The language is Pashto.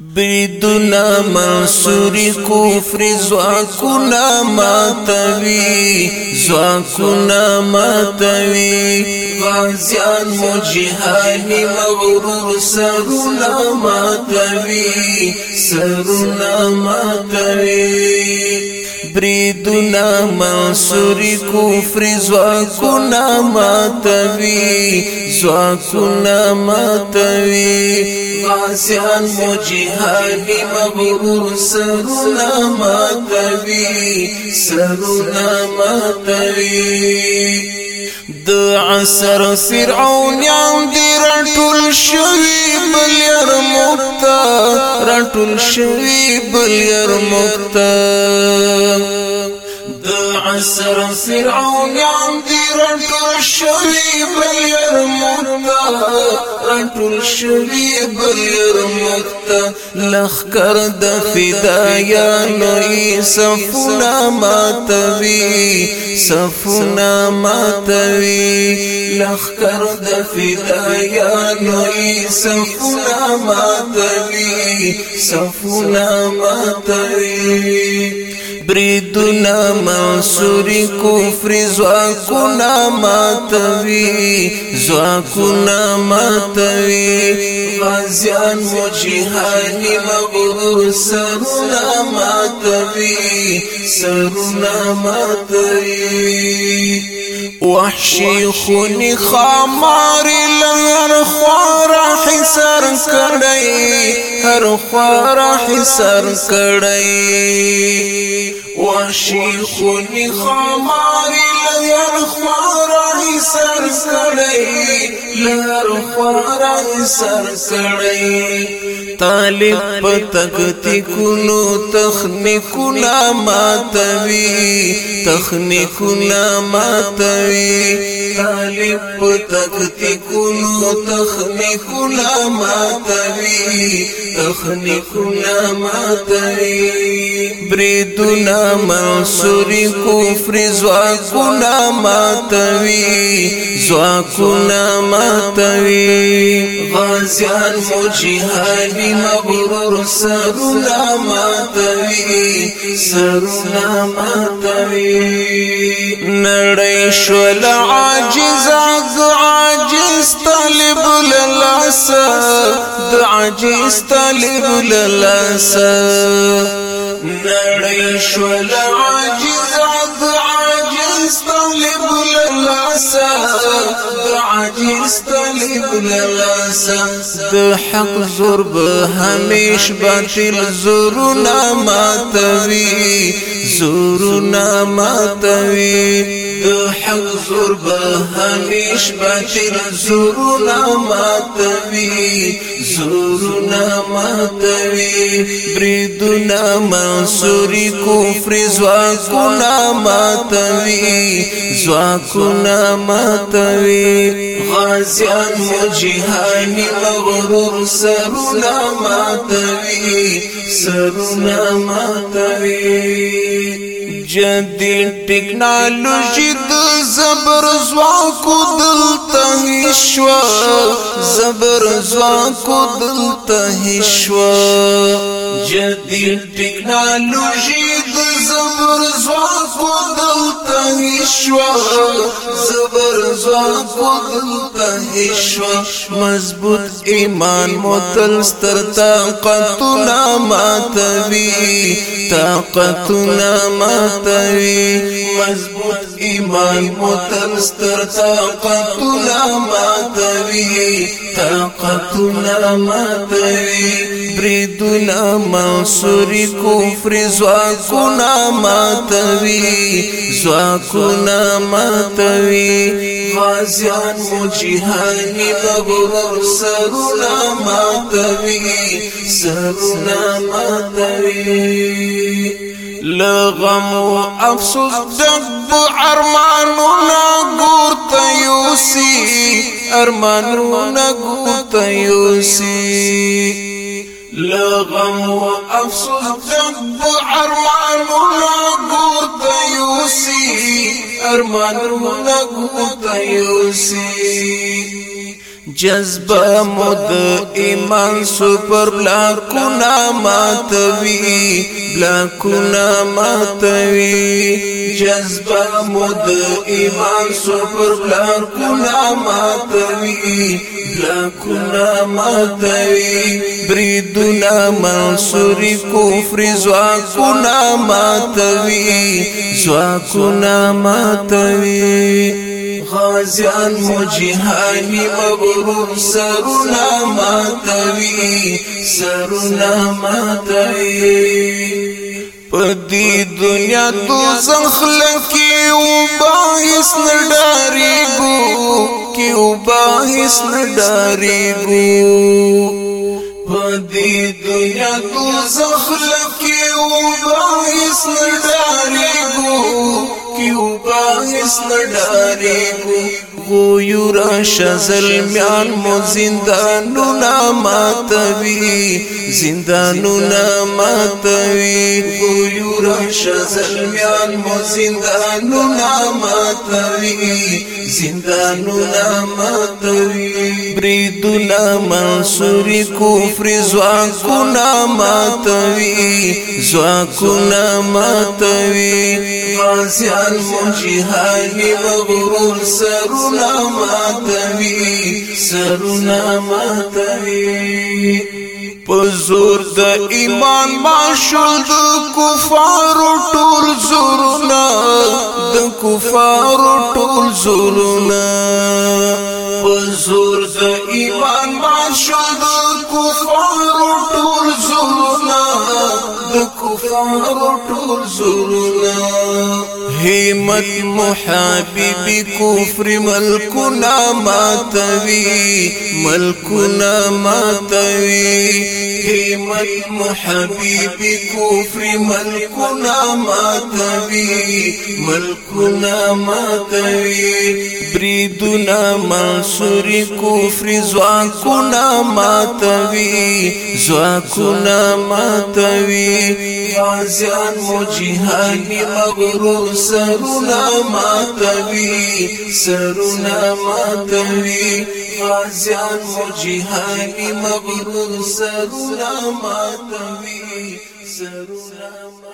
بيدنا منصوري كفر زواكنا ما توي زواكنا ما توي غازيان مجهاني مغرور سرنا ما توي سرنا ما توي بریدونا منصوری کفر زواکونا ماتوی زواکونا ماتوی غازیان مجیحانی مغرور سرونا ماتوی سرونا ماتوی د عصر فرعون یان دی رټول شوی بل یار موتا راټول شوی بل ير مختار عسر فرعون عندي دی رټول شوی بل یرمکتا رټول شوی بل یرمکتا ما تبي فدایا ما تبي ماتوي صفنا ماتوي لخر د فدایا ما تبي ماتوي ما تبي بریدونا منصوری کفر زواکونا ماتوی زواکونا ماتوی غازیان مجیحانی مغرور سرونا ماتوی سرونا ماتوی وحشی خونی خاماری لر خوارا حسر کڑی هر خوارا حسر کڑی وحشي خوني خماري لر خواري سر کړي لر خواري سر کړي طالب پتکتی کونو تخنیک لا ماتوي تخنیک لا ماتوي طالب پتکتی کونو تخنیک لا ماتوي اخنی کنا ماتری بریدونا منصوری کفر زواکونا ماتوی زواکونا ماتوی غازیان مجیحانی مبرور سرونا ماتوی سرونا ماتوی نڑی شول عاجز عزعا عجز طالب للاسى د عجز طالب للاسى نړۍ شو عجز د حق زور به همیش باطل زورنا ماتوي زورنا ماتوي د حق زور به همیش باطل زورنا ماتوي زورنا ماتوي بریدونا منصوري کفر زواکونا ماتوي زواکونا ماتوي غازیان مجهاني مغرور سرنا ما ماتوي سرنا ما جدید جدي د زبر زواك دلته هیڅ زبر زواك دلته هیڅ جدید ټکنالوژي د زبر ځواک دلته هیڅوا زبر ځواک دلته هیڅوا مضبوط ایمان متل ستر طاقتنا ماتوي طاقتنا ماتوي مضبوط ایمان متل ستر طاقتنا ماتوي طاقتنا ماتوي بریدنا منصوری کفر زواکونا ماتوی زواکونا ماتوی غازیان مجیحانی بغرور سرونا ماتوی سرونا ماتوی لغم و افسوس دب ارمانونا گورتا یوسی ارمانونا گورتا یوسی لغم وأفصل ذنب أرمان ونقود يوسي أرمان ونقود يوسي جذبه مد ایمان سپر بلا کنا ماتوي بلا کنا ماتوي جذبه مد ایمان سپر بلا کنا ماتوي بلا کنا ماتوي بریدنا منصور کفر زوا کنا ماتوي زوا کنا ماتوي غازیان مجهانی مبرور سرنا ماتوي سرنا ماتوي پدی دنیا تو زخلکی او باہس نڈاری گو کی او باہس نڈاری گو پدی دنیا تو زخلکی او باہس نڈاری گو کیو باغس نډارې کو وو یو را شزل میان مو زندانو نا ماتوي زندانو نا ماتوي وو یو را شزل میان مو زندانو نا ماتوي زندانو نا ماتوي برید الله منصور کفر زواکنا ماتوي زواکنا ماتوي غازيان مجاهد مغرور سرنا ماتوي سرنا ماتوي پزور د ایمان ماشو د کفار ټول زورنا د کفار ټول زورنا منصور د ایمان مان شو د کفار ټول زورنا د کفار ټول زورنا همت محبب کفر ملکنا ماتوي ملکنا ماتوي همت محبب کفر ملکنا ماتوي ملکنا ماتوي بریدنا منصور کفر زواکنا ماتوي زواکنا ماتوي غازیان مجهانی مغروس سرونا ماتوي سرونا ماتوي غازيان مجهاني مغرور سرونا ماتوي سرونا ماتوي